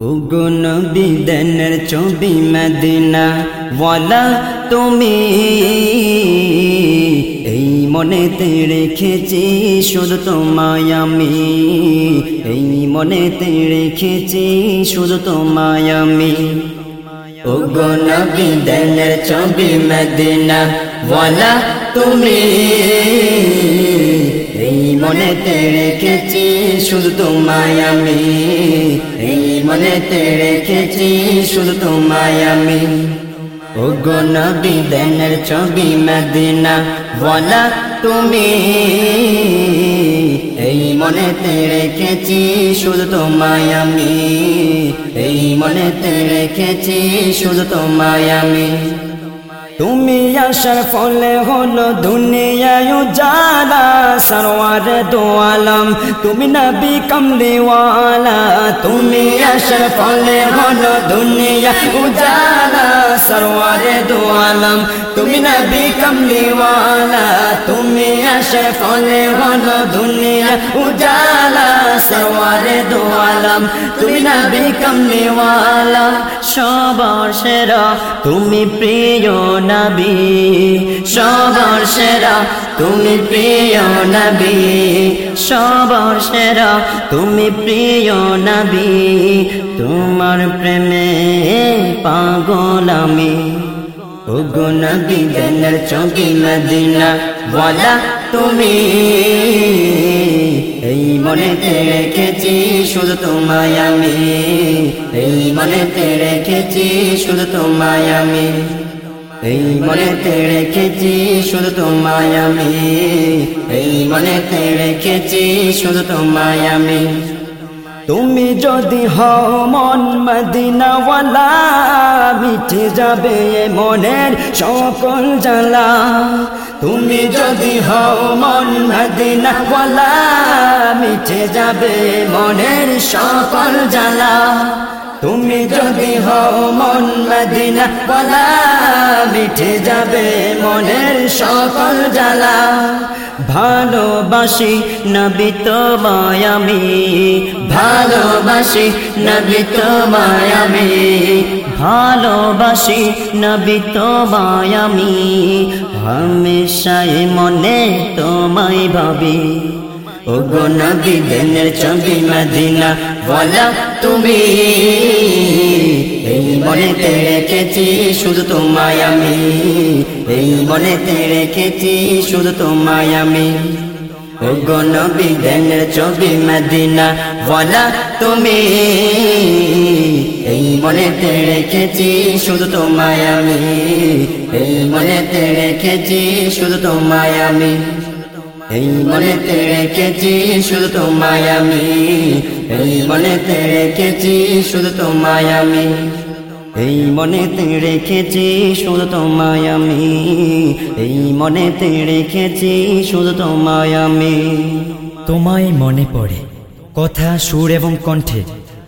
উগুন বিদনের ছবি মদিনা ওয়ালা, তুমি এই মনেতে রেখেছি শুধু তোমায় আমি। এই মনেতে রেখেছি শুধু তোমায় আমি। উগুন বিদনের ছবি মদিনা ওয়ালা, তুমি মনেতে রেখেছি, শুধু তোমায় আমি। এই মনেতে রেখেছি, শুধু তোমায় আমি। ও গো নবী, দেনের ছবি মদিনা, বলা তুমি। এই মনেতে রেখেছি, শুধু তোমায় আমি। এই মনেতে রেখেছি, শুধু তোমায় আমি। তুমি আসার ফলে হলো দুনিয়ায় যারা সরওয়ার দোয়ালাম তুমি তুমি নবী কমলিওয়ালা, তুমি আসার ফলে হলো দুনিয়া উজালা সরওয়ার দোয়ালাম তুমি তুমি নবী কমলিওয়ালা, তুমি আসার ফলে হলো দুনিয়া, উজালা সরওয়ার দো আলম তুমি নবী কমলিওয়ালা, সবার সেরা। তুমি প্রিয় নবী, সবার সেরা। তুমি প্রিয় নবী, সবার সেরা। তুমি প্রিয় নবী, তোমার প্রেমে পাগল আমি। ওগো নবী জনের চৌকি মদিনা, বলা তুমি। এই মনেতে রেখেছি শুধু তোমায় আমি। এই মনেতে রেখেছি শুধু তোমায় আমি। এই মনেতে রেখেছি শুধু তোমায় আমি। এই মনেতে রেখেছি শুধু তোমায় আমি। তুমি যদি হও মন মদিনাওয়ালা মিঠে যাবে মনের সকল জ্বালা। তুমি যদি হও মন মদিনাওয়ালা মিঠে যাবে মনের সকল জ্বালা। তুমি যদি হও মন মদিনা বলা মিঠে যাবে মনের সকল জ্বালা। ভালোবাসি নবী তোমায় আমি, ভালোবাসি নবী তোমায় আমি, ভালোবাসি নবী তোমায় আমি। হামেশায় মনে তোমায় ভাবি। ও গো নবী, দেনের ছবি মদিনা, বলা তুমি। এই মনেতে রেখেছি শুধু তোমায় আমি। এই মনেতে রেখেছি শুধু তোমায় আমি। ও গো নবী, দেনের ছবি মদিনা, বলা তুমি। এই মনেতে রেখেছি শুধু তোমায় আমি। এই মনেতে রেখেছি শুধু তোমায় আমি। এই মনেতে রেখেছি শুধু তোমায় আমি। এই মনেতে রেখেছি শুধু তোমায় আমি। এই মনেতে রেখেছি শুধু তোমায় আমি। এই মনেতে রেখেছি শুধু তোমায় আমি। তোমায় মনে পড়ে। কথা সুর এবং কণ্ঠে।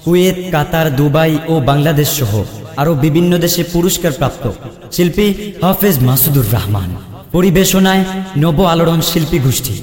কুয়েত, কাতার, দুবাই ও বাংলাদেশ সহ আরও বিভিন্ন দেশে পুরস্কার প্রাপ্ত শিল্পী হাফেজ মাসুদুর রহমান। পরিবেশনায় নব আলোড়ন শিল্পী গোষ্ঠী।